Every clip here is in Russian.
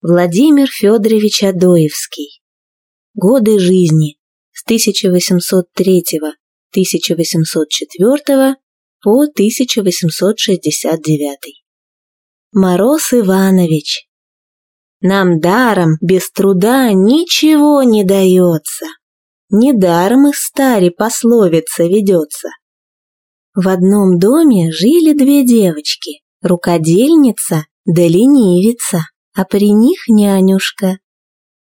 Владимир Федорович Адоевский. Годы жизни с 1803 1804 по 1869. Мороз Иванович. Нам даром, без труда ничего не дается. Недаром из стари пословица ведется. В одном доме жили две девочки, рукодельница да ленивица, а при них нянюшка.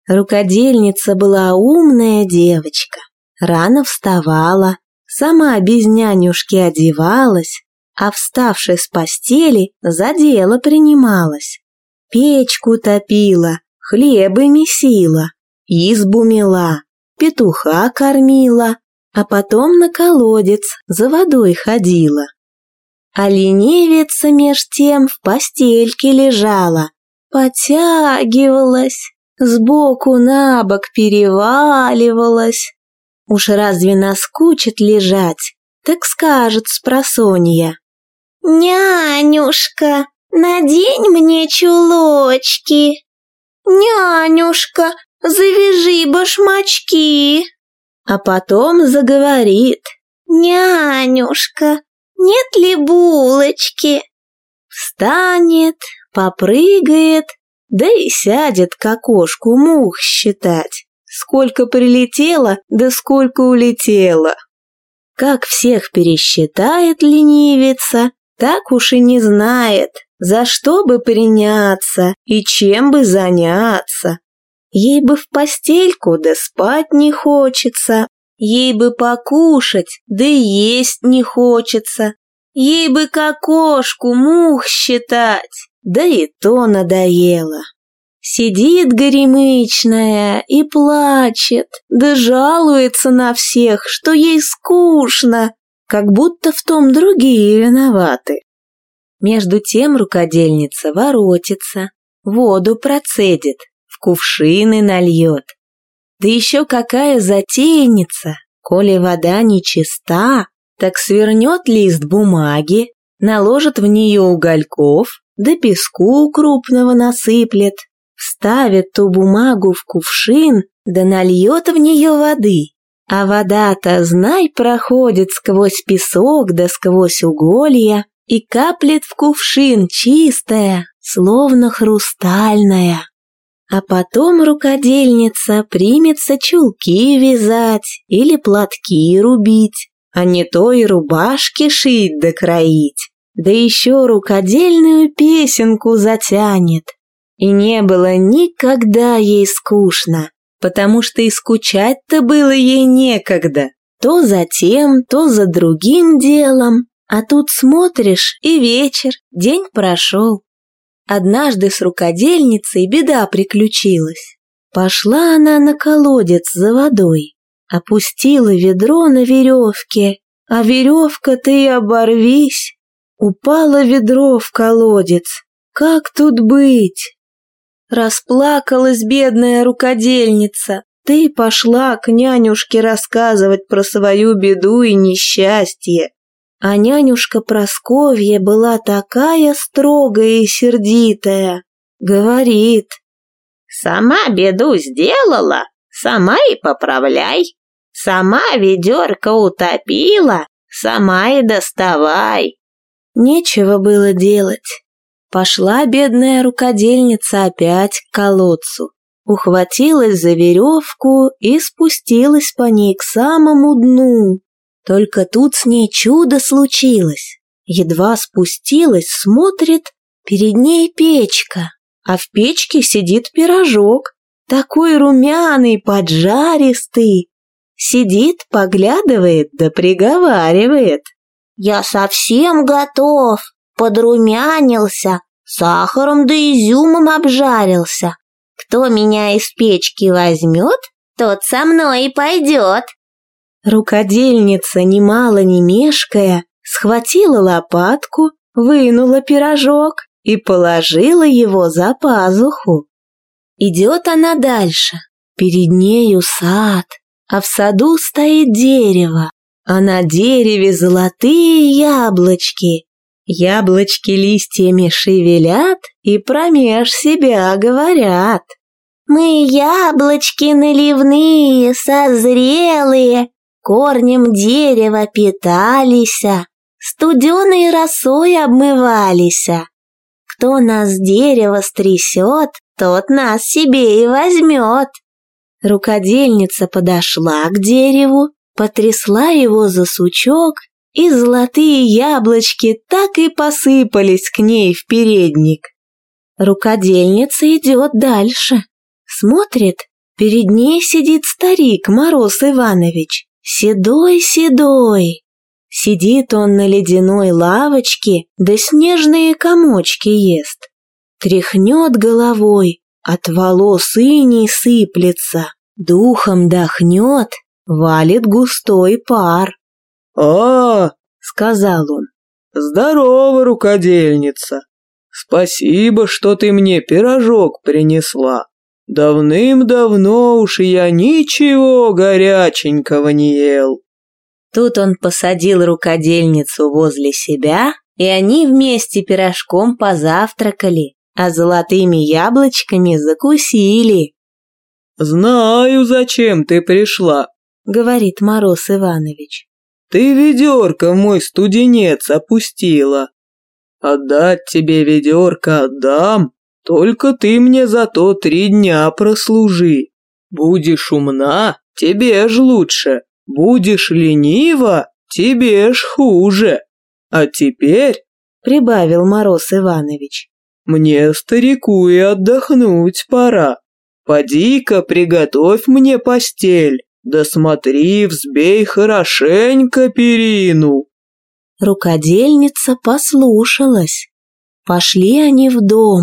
Рукодельница была умная девочка, рано вставала, сама без нянюшки одевалась, а вставшая с постели за дело принималась. Печку топила, хлебы месила, избу мела, петуха кормила, а потом на колодец за водой ходила. А ленивица меж тем в постельке лежала, потягивалась, сбоку на бок переваливалась. Уж разве наскучит лежать, так скажет спросонья. «Нянюшка, надень мне чулочки!» «Нянюшка, завяжи башмачки!» А потом заговорит. «Нянюшка, нет ли булочки?» Встанет, попрыгает, да и сядет к окошку мух считать. Сколько прилетело, да сколько улетело. Как всех пересчитает ленивица, так уж и не знает, за что бы приняться и чем бы заняться. Ей бы в постельку, да спать не хочется. Ей бы покушать, да есть не хочется. Ей бы к окошку мух считать, да и то надоело. Сидит горемычная и плачет, да жалуется на всех, что ей скучно, как будто в том другие виноваты. Между тем рукодельница воротится, воду процедит, в кувшины нальет. Да еще какая затейница, коли вода нечиста, так свернет лист бумаги, наложит в нее угольков, да песку крупного насыплет, вставит ту бумагу в кувшин, да нальет в нее воды. А вода-то, знай, проходит сквозь песок да сквозь уголья и каплет в кувшин чистая, словно хрустальная. А потом рукодельница примется чулки вязать или платки рубить, а не то и рубашки шить да кроить, да еще рукодельную песенку затянет. И не было никогда ей скучно, потому что и скучать-то было ей некогда. То за тем, то за другим делом, а тут смотришь, и вечер, день прошел. Однажды с рукодельницей беда приключилась. Пошла она на колодец за водой, опустила ведро на веревке, а веревка-то и оборвись. Упало ведро в колодец. Как тут быть? Расплакалась бедная рукодельница. Ты пошла к нянюшке рассказывать про свою беду и несчастье. А нянюшка Просковья была такая строгая и сердитая. Говорит. «Сама беду сделала, сама и поправляй. Сама ведерко утопила, сама и доставай». Нечего было делать. Пошла бедная рукодельница опять к колодцу, ухватилась за веревку и спустилась по ней к самому дну. Только тут с ней чудо случилось. Едва спустилась, смотрит, перед ней печка, а в печке сидит пирожок, такой румяный, поджаристый. Сидит, поглядывает да приговаривает. «Я совсем готов!» подрумянился, сахаром да изюмом обжарился. Кто меня из печки возьмет, тот со мной и пойдет. Рукодельница, немало не мешкая, схватила лопатку, вынула пирожок и положила его за пазуху. Идет она дальше. Перед нею сад, а в саду стоит дерево, а на дереве золотые яблочки, Яблочки листьями шевелят и промеж себя говорят. Мы яблочки наливные, созрелые, корнем дерева питались, студеной росой обмывались. Кто нас дерево стрясет, тот нас себе и возьмет. Рукодельница подошла к дереву, потрясла его за сучок, и золотые яблочки так и посыпались к ней в передник. Рукодельница идет дальше. Смотрит, перед ней сидит старик Мороз Иванович, седой-седой. Сидит он на ледяной лавочке, да снежные комочки ест. Тряхнет головой, от волос иней сыплется, духом дохнет, валит густой пар. «А, — сказал он, — здорово, рукодельница! Спасибо, что ты мне пирожок принесла. Давным-давно уж я ничего горяченького не ел. Тут он посадил рукодельницу возле себя, и они вместе пирожком позавтракали, а золотыми яблочками закусили. «Знаю, зачем ты пришла», — говорит Мороз Иванович. «Ты ведерко мой студенец опустила. Отдать тебе ведерко отдам, только ты мне зато три дня прослужи. Будешь умна, тебе ж лучше, будешь ленива, тебе ж хуже. А теперь, — прибавил Мороз Иванович, — мне, старику, и отдохнуть пора. Поди-ка приготовь мне постель, да смотри, взбей хорошенько перину. Рукодельница послушалась. Пошли они в дом.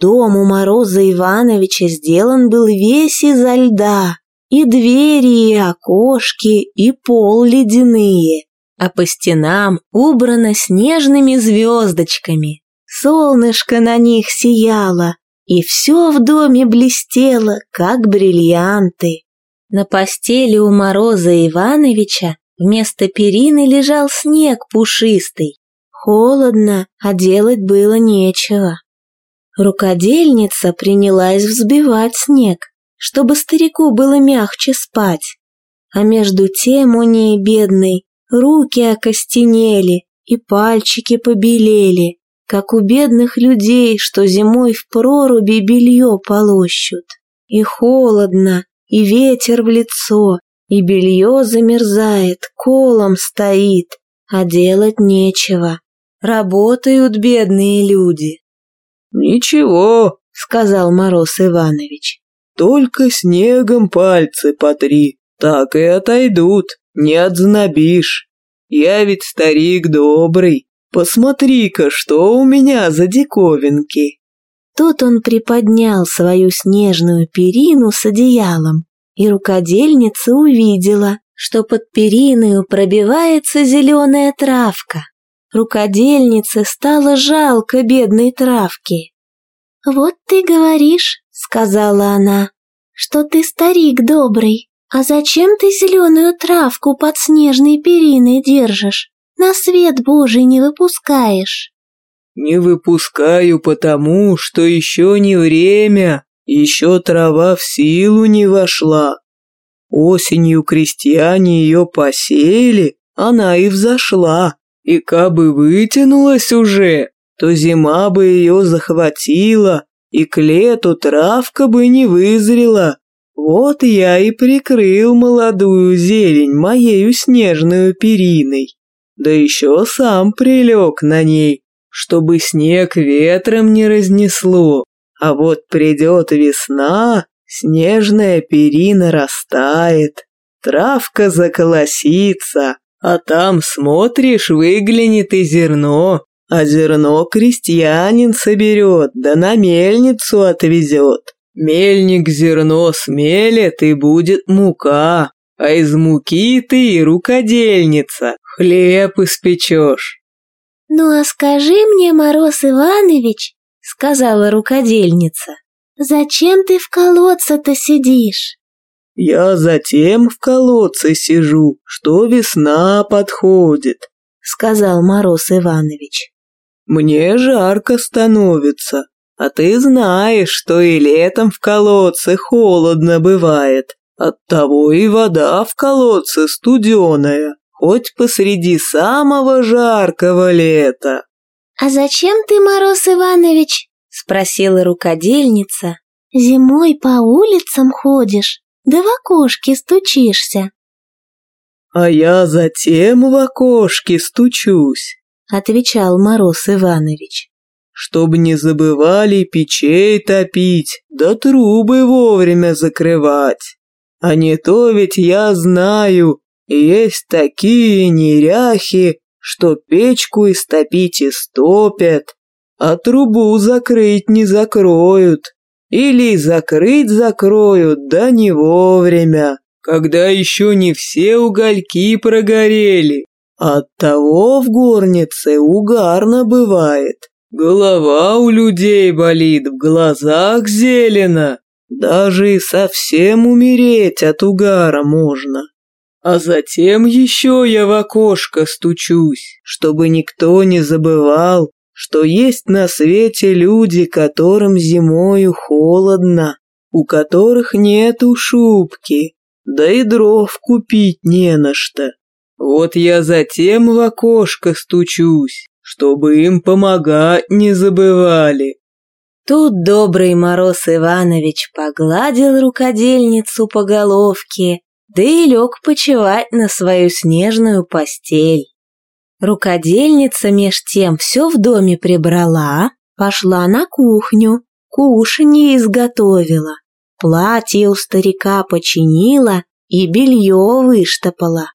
Дом у Мороза Ивановича сделан был весь изо льда, и двери, и окошки, и пол ледяные, а по стенам убрано снежными звездочками. Солнышко на них сияло, и все в доме блестело, как бриллианты. На постели у Мороза Ивановича вместо перины лежал снег пушистый. Холодно, а делать было нечего. Рукодельница принялась взбивать снег, чтобы старику было мягче спать. А между тем у ней, бедной, руки окостенели и пальчики побелели, как у бедных людей, что зимой в проруби белье полощут. И холодно, и ветер в лицо, и белье замерзает, колом стоит, а делать нечего. Работают бедные люди. «Ничего», — сказал Мороз Иванович. «Только снегом пальцы потри, так и отойдут, не отзнобишь. Я ведь старик добрый, посмотри-ка, что у меня за диковинки». Тут он приподнял свою снежную перину с одеялом, и рукодельница увидела, что под периною пробивается зеленая травка. Рукодельнице стало жалко бедной травки. «Вот ты говоришь, — сказала она, — что ты старик добрый, а зачем ты зеленую травку под снежной периной держишь, на свет Божий не выпускаешь?» «Не выпускаю потому, что еще не время, еще трава в силу не вошла. Осенью крестьяне ее посеяли, она и взошла, и кабы вытянулась уже, то зима бы ее захватила, и к лету травка бы не вызрела. Вот я и прикрыл молодую зелень моею снежную периной. Да еще сам прилег на ней, чтобы снег ветром не разнесло. А вот придет весна, снежная перина растает, травка заколосится, а там, смотришь, выглянет и зерно, а зерно крестьянин соберет, да на мельницу отвезет. Мельник зерно смелит, и будет мука, а из муки ты и рукодельница, хлеб испечешь. «Ну а скажи мне, Мороз Иванович, — сказала рукодельница, — зачем ты в колодце-то сидишь?» «Я затем в колодце сижу, что весна подходит», — сказал Мороз Иванович. Мне жарко становится, а ты знаешь, что и летом в колодце холодно бывает. Оттого и вода в колодце студеная, хоть посреди самого жаркого лета. «А зачем ты, Мороз Иванович?» — спросила рукодельница. «Зимой по улицам ходишь, да в окошке стучишься». «А я затем в окошке стучусь», — отвечал Мороз Иванович чтобы не забывали печей топить, да трубы вовремя закрывать. А не то ведь я знаю, есть такие неряхи, что печку истопить истопят, а трубу закрыть не закроют. Или закрыть закроют, да не вовремя, когда еще не все угольки прогорели. Оттого в горнице угарно бывает. Голова у людей болит, в глазах зелено. Даже и совсем умереть от угара можно. А затем еще я в окошко стучусь, чтобы никто не забывал, что есть на свете люди, которым зимою холодно, у которых нету шубки, да и дров купить не на что. Вот я затем в окошко стучусь, чтобы им помогать не забывали. Тут добрый Мороз Иванович погладил рукодельницу по головке, да и лег почевать на свою снежную постель. Рукодельница меж тем все в доме прибрала, пошла на кухню, кушанье изготовила, платье у старика починила и белье выштопала.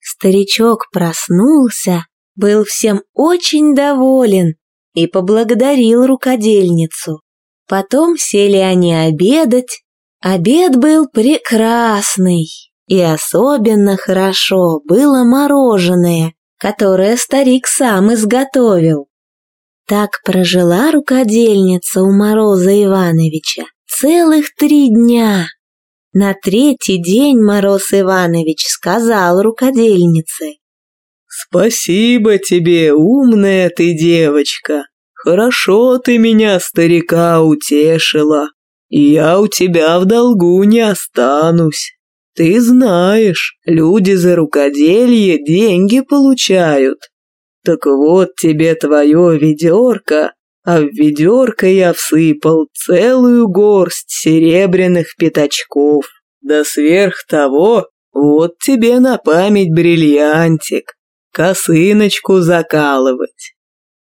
Старичок проснулся, был всем очень доволен и поблагодарил рукодельницу. Потом сели они обедать. Обед был прекрасный, и особенно хорошо было мороженое, которое старик сам изготовил. Так прожила рукодельница у Мороза Ивановича целых три дня. На третий день Мороз Иванович сказал рукодельнице, «Спасибо тебе, умная ты девочка. Хорошо ты меня, старика, утешила. Я у тебя в долгу не останусь. Ты знаешь, люди за рукоделье деньги получают. Так вот тебе твое ведерко, а в ведерко я всыпал целую горсть серебряных пятачков. Да сверх того, вот тебе на память бриллиантик косыночку закалывать.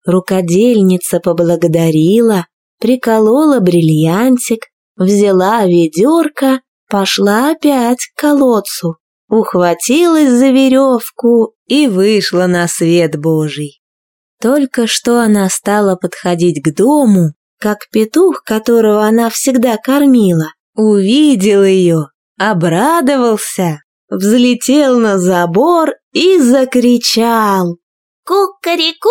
Рукодельница поблагодарила, приколола бриллиантик, взяла ведерко, пошла опять к колодцу, ухватилась за веревку и вышла на свет Божий. Только что она стала подходить к дому, как петух, которого она всегда кормила, увидел ее, обрадовался, взлетел на забор и закричал. «Кукареку,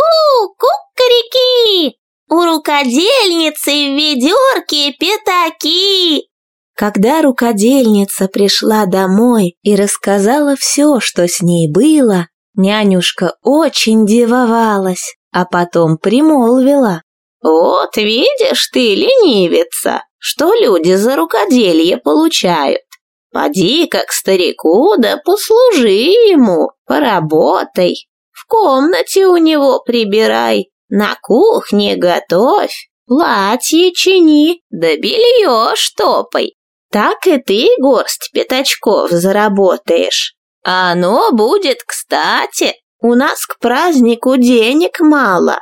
кукарики! У рукодельницы в ведерке пятаки!» Когда рукодельница пришла домой и рассказала все, что с ней было, нянюшка очень дивовалась, а потом примолвила. «Вот видишь ты, ленивица, что люди за рукоделье получают. Поди как к старику, да послужи ему, поработай. В комнате у него прибирай, на кухне готовь, платье чини, да белье штопай. Так и ты горсть пятачков заработаешь. А оно будет кстати, у нас к празднику денег мало.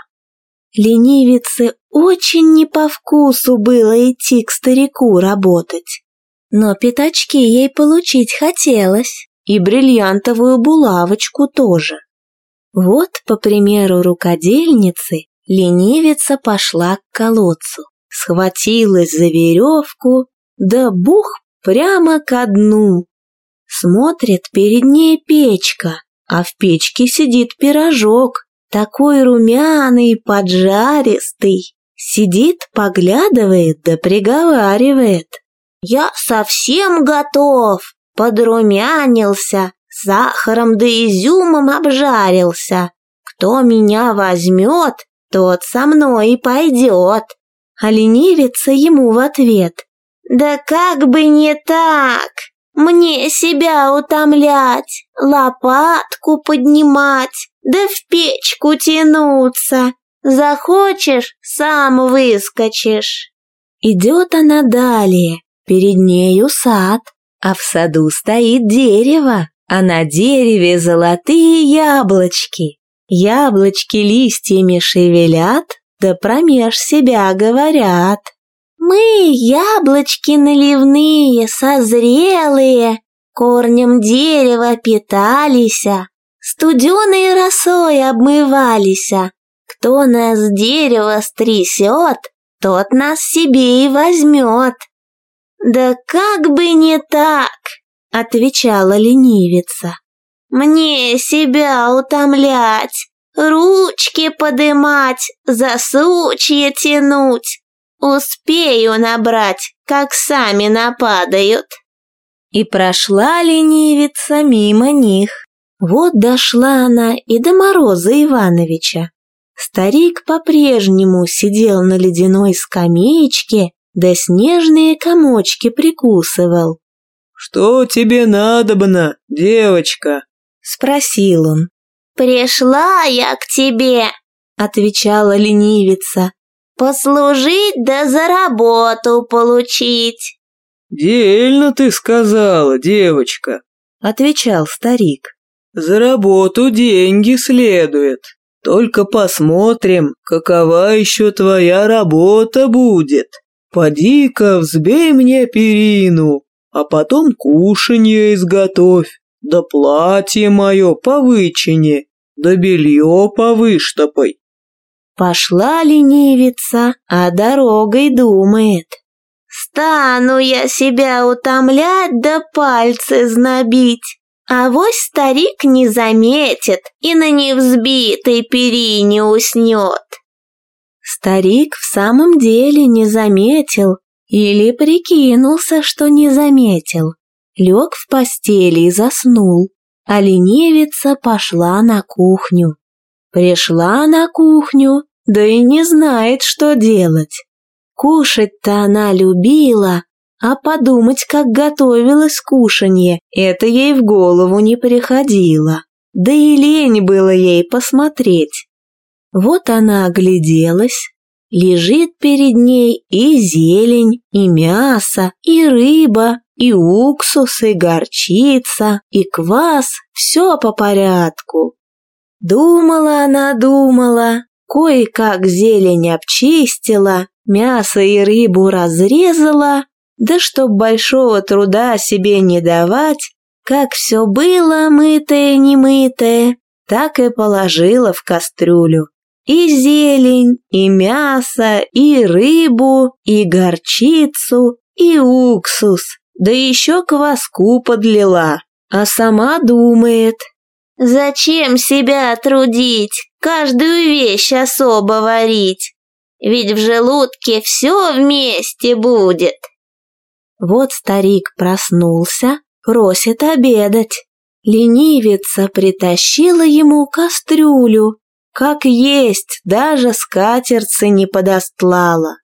Ленивице очень не по вкусу было идти к старику работать. Но пятачки ей получить хотелось, и бриллиантовую булавочку тоже. Вот, по примеру рукодельницы, ленивица пошла к колодцу, схватилась за веревку, да бух прямо ко дну. Смотрит перед ней печка, а в печке сидит пирожок, такой румяный, поджаристый. Сидит, поглядывает да приговаривает. Я совсем готов, подрумянился, сахаром да изюмом обжарился. Кто меня возьмет, тот со мной и пойдет. А ленивица ему в ответ. Да как бы не так! Мне себя утомлять, лопатку поднимать, да в печку тянуться. Захочешь, сам выскочишь. Идет она далее, перед нею сад, а в саду стоит дерево, а на дереве золотые яблочки. Яблочки листьями шевелят, да промеж себя говорят. Мы яблочки наливные, созрелые, корнем дерева питалися, студеной росой обмывалися. Кто нас с дерева стрясет, тот нас себе и возьмет. Да как бы не так, отвечала ленивица. Мне себя утомлять, ручки подымать, за сучья тянуть. Успею набрать, как сами нападают. И прошла ленивица мимо них. Вот дошла она и до Мороза Ивановича. Старик по-прежнему сидел на ледяной скамеечке, да снежные комочки прикусывал. «Что тебе надобно, девочка?» — спросил он. «Пришла я к тебе», — отвечала ленивица. «Послужить да за работу получить». «Дельно ты сказала, девочка», — отвечал старик. «За работу деньги следует. Только посмотрим, какова еще твоя работа будет. Поди-ка взбей мне перину, а потом кушанье изготовь, да платье мое повычини, да белье повыштопай. Пошла ленивица, а дорогой думает. Стану я себя утомлять да пальцы знобить. А вось старик не заметит и на невзбитой перине уснет. Старик в самом деле не заметил или прикинулся, что не заметил. Лег в постели и заснул, а ленивица пошла на кухню. Пришла на кухню, да и не знает, что делать. Кушать-то она любила, а подумать, как готовилось кушанье, это ей в голову не приходило. Да и лень было ей посмотреть. Вот она огляделась, лежит перед ней и зелень, и мясо, и рыба, и уксус, и горчица, и квас, все по порядку. Думала она, думала, кое-как зелень обчистила, мясо и рыбу разрезала, да чтоб большого труда себе не давать, как все было мытое-немытое, так и положила в кастрюлю. И зелень, и мясо, и рыбу, и горчицу, и уксус, да еще кваску подлила, а сама думает. Зачем себя трудить, каждую вещь особо варить? Ведь в желудке все вместе будет. Вот старик проснулся, просит обедать. Ленивица притащила ему кастрюлю, как есть, даже скатерцы не подостлала.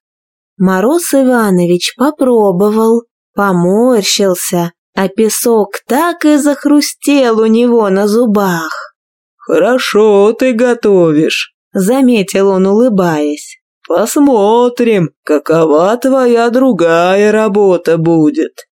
Мороз Иванович попробовал, поморщился, а песок так и захрустел у него на зубах. «Хорошо ты готовишь», — заметил он, улыбаясь. Посмотрим, какова твоя другая работа будет.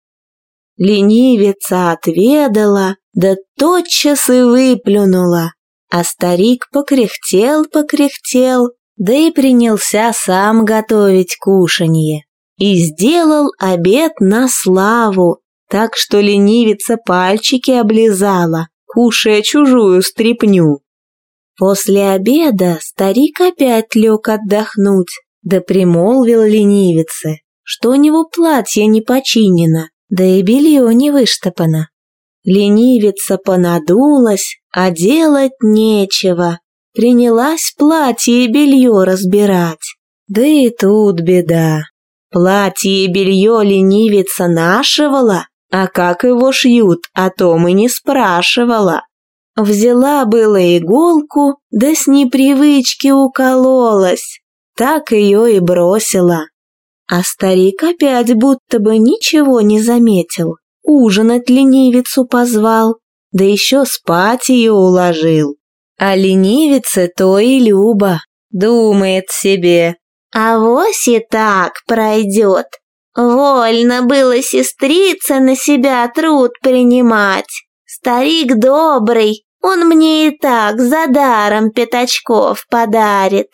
Ленивица отведала, да тотчас и выплюнула, а старик покряхтел-покряхтел, да и принялся сам готовить кушанье. И сделал обед на славу, так что ленивица пальчики облизала, кушая чужую стряпню. После обеда старик опять лег отдохнуть, да примолвил ленивице, что у него платье не починено, да и белье не выштопано. Ленивица понадулась, а делать нечего. Принялась платье и белье разбирать. Да и тут беда. Платье и белье ленивица нашивала, а как его шьют, о том и не спрашивала. Взяла было иголку, да с непривычки укололась. Так ее и бросила. А старик опять будто бы ничего не заметил. Ужинать ленивицу позвал, да еще спать ее уложил. А ленивице то и Люба, думает себе. А вось и так пройдет. Вольно было сестрица на себя труд принимать. Старик добрый, он мне и так за даром пятачков подарит.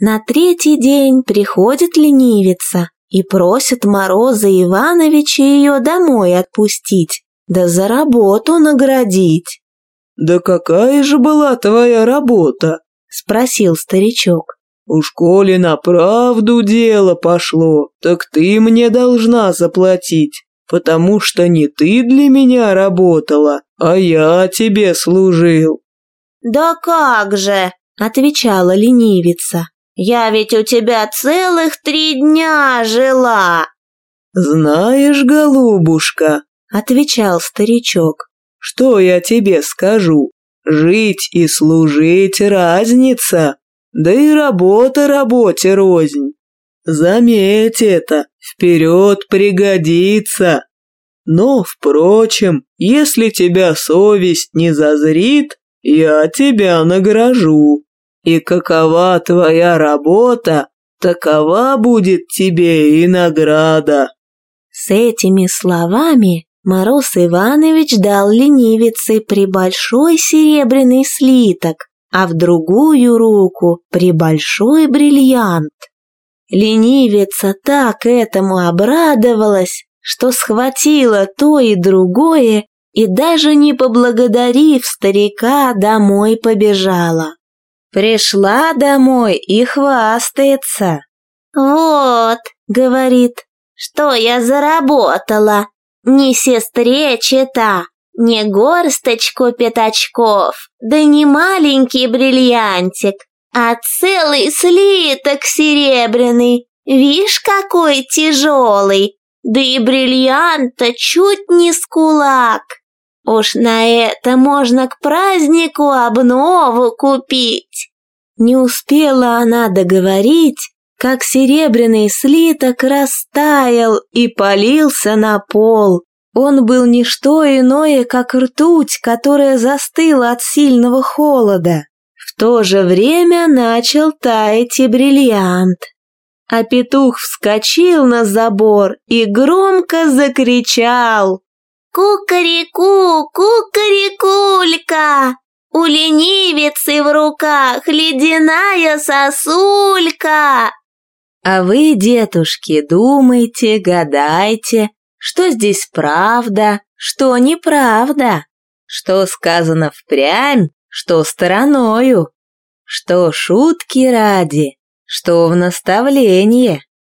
На третий день приходит ленивица и просит Мороза Ивановича ее домой отпустить, да за работу наградить. «Да какая же была твоя работа?» – спросил старичок. «Уж коли на правду дело пошло, так ты мне должна заплатить, потому что не ты для меня работала, а я тебе служил». «Да как же!» – отвечала ленивица. «Я ведь у тебя целых три дня жила!» «Знаешь, голубушка», – отвечал старичок, – «что я тебе скажу? Жить и служить – разница, да и работа работе рознь. Заметь это, вперед пригодится. Но, впрочем, если тебя совесть не зазрит, я тебя награжу. И какова твоя работа, такова будет тебе и награда. С этими словами Мороз Иванович дал ленивице прибольшой серебряный слиток, а в другую руку прибольшой бриллиант. Ленивица так этому обрадовалась, что схватила то и другое и даже не поблагодарив старика, домой побежала. Пришла домой и хвастается. «Вот», — говорит, — «что я заработала? Не сестре чита, не горсточку пятачков, да не маленький бриллиантик, а целый слиток серебряный. Вишь, какой тяжелый, да и бриллианта чуть не с кулак. Уж на это можно к празднику обнову купить. Не успела она договорить, как серебряный слиток растаял и полился на пол. Он был не что иное, как ртуть, которая застыла от сильного холода. В то же время начал таять и бриллиант. А петух вскочил на забор и громко закричал. «Кукареку, кукарекулька! У ленивицы в руках ледяная сосулька!» А вы, детушки, думайте, гадайте, что здесь правда, что неправда, что сказано впрямь, что стороною, что шутки ради, что в наставление.